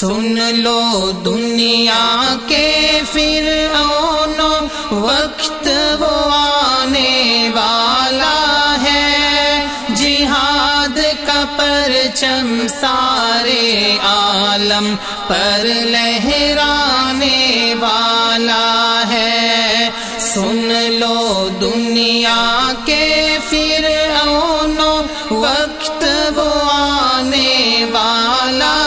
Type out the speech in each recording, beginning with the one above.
سن لو دنیا کے پھر اونو وقت وہ آنے والا ہے۔ جہاد کا پرچم سارے عالم پر لہرانے والا ہے۔ سن لو دنیا کے پھر اونو وقت وہ آنے والا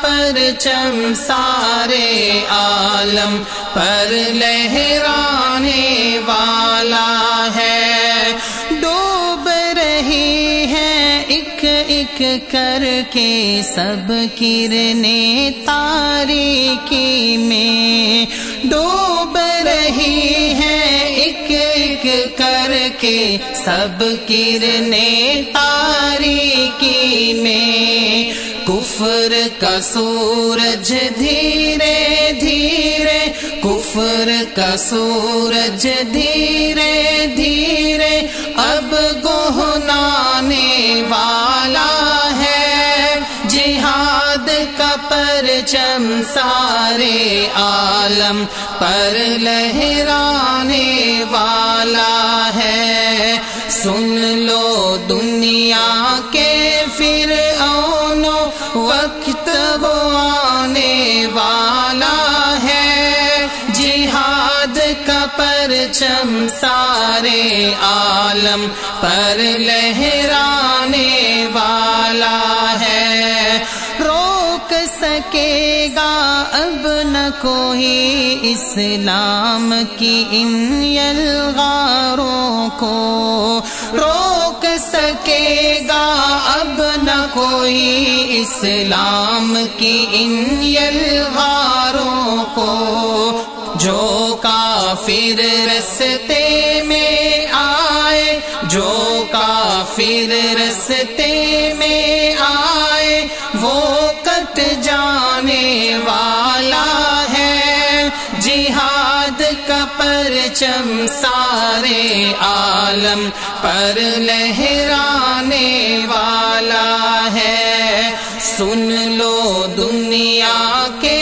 پرچم سارے عالم، پر لہرانے والا ہے۔ ڈوب رہی ہے ایک ایک کر کے سب کرنے تاریکی میں۔ ڈوب رہی ہے ایک ایک کر کے سب کرنے تاریکی کفر کا سورج دھیرے دھیرے، کفر کا سورج دھیرے دھیرے، اب گہنانے والا ہے۔ جہاد کا پرچم سارے عالم پر لہرانے والا ہے۔ سن لو دنیا کے پھر پرچم سارے عالم پر لہرانے والا ہے۔ روک سکے گا اب نہ کوئی اسلام کی ان یلغاروں کو۔ روک سکے گا اب نہ کوئی اسلام کی ان یلغاروں کو۔ جو کافر رستے میں آئے، جو کافر رستے میں آئے، وہ کٹ جانے والا ہے۔ جہاد کا پرچم سارے عالم پر لہرانے والا ہے۔ سن لو دنیا کے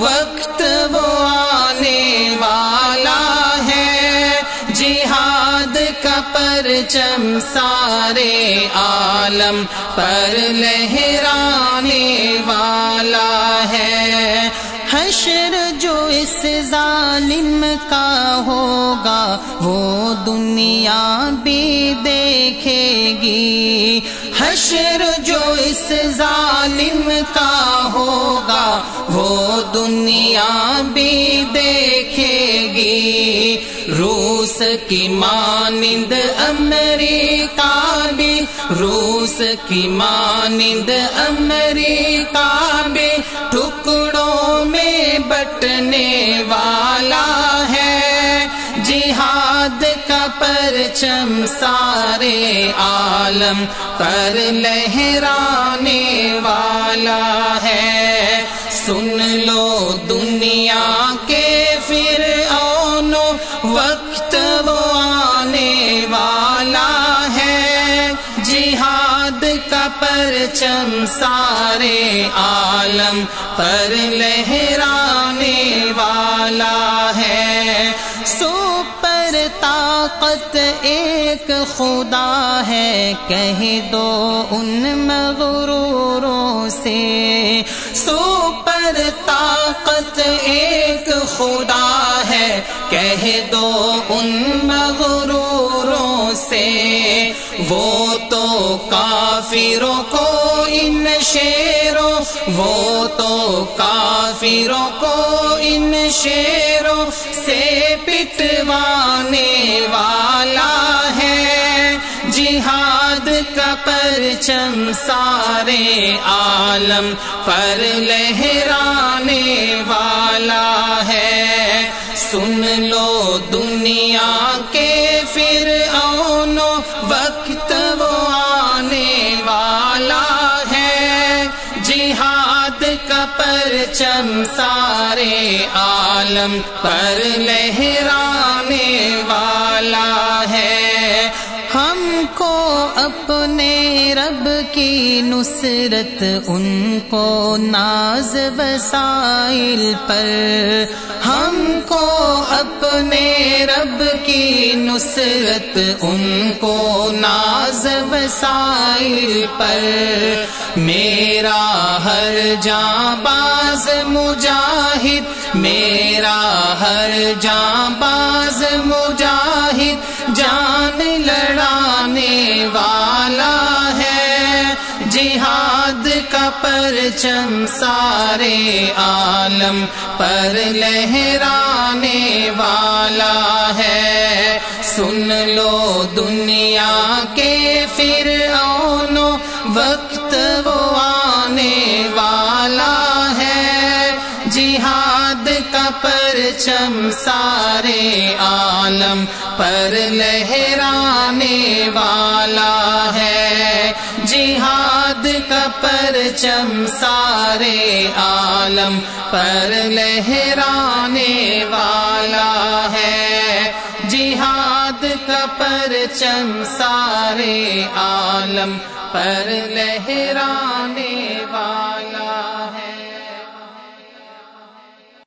وقت وہ آنے والا ہے۔ جہاد کا پرچم سارے عالم پر لہرانے والا ہے۔ حشر جو اس ظالم کا ہوگا، وہ دنیا بھی دیکھے گی۔ حشر جو اس ظالم کا ہوگا، وہ دنیا بھی دیکھے گی۔ روس کی مانند امریکہ بھی، روس کی مانند امریکہ بھی، ٹکڑوں میں بٹنے والا سارے عالم پر لہرانے والا ہے۔ سن لو دنیا کے پھر اونو وقت وہ آنے والا ہے۔ جہاد کا پرچم سارے عالم پر لہرانے والا ہے۔ سو پر طاقت ایک خدا ہے، کہہ دو ان مغروروں سے۔ سو طاقت ایک خدا ہے، کہہ دو ان مغروروں سے۔ وہ تو کافروں کو ان شیروں، وہ تو کافروں کو ان شیروں سے پٹوانے والا ہے۔ جہاد کا پرچم سارے عالم پر لہرا پرچم سارے عالم پر لہرانے والا کو اپنے رب کی نصرت، ان کو ناز وسائل پر۔ ہم کو اپنے رب کی نصرت، ان کو ناز وسائل پر۔ میرا ہر جاں باز مجاہد، میرا ہر جاں باز مجاہد۔ جان لڑانے والا ہے۔ جہاد کا پرچم سارے عالم پر لہرانے والا ہے۔ سن لو دنیا کے پھر اونو وقت وہ آنے والا پرچم سارے عالم پر لہرانے والا ہے۔ جہاد کا پرچم سارے عالم پر لہرانے والا ہے۔ جہاد کا پرچم سارے عالم پر لہرانے والا